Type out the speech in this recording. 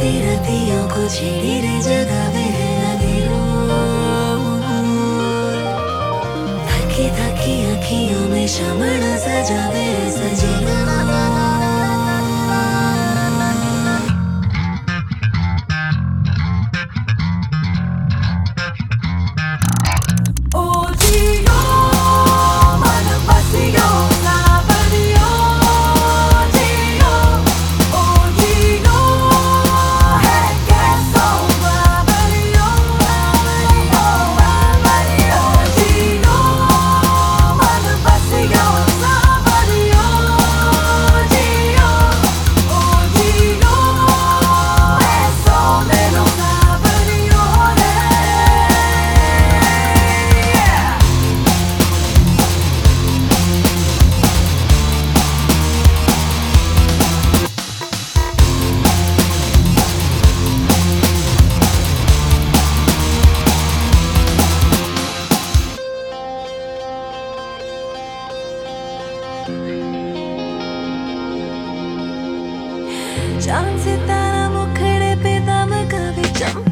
आधी रतियों को छेड़ी रे जगावे थकी थकी अखियों में शमण सजावे सजेगा चाँद सितारा मुखड़े पे दम कभी चम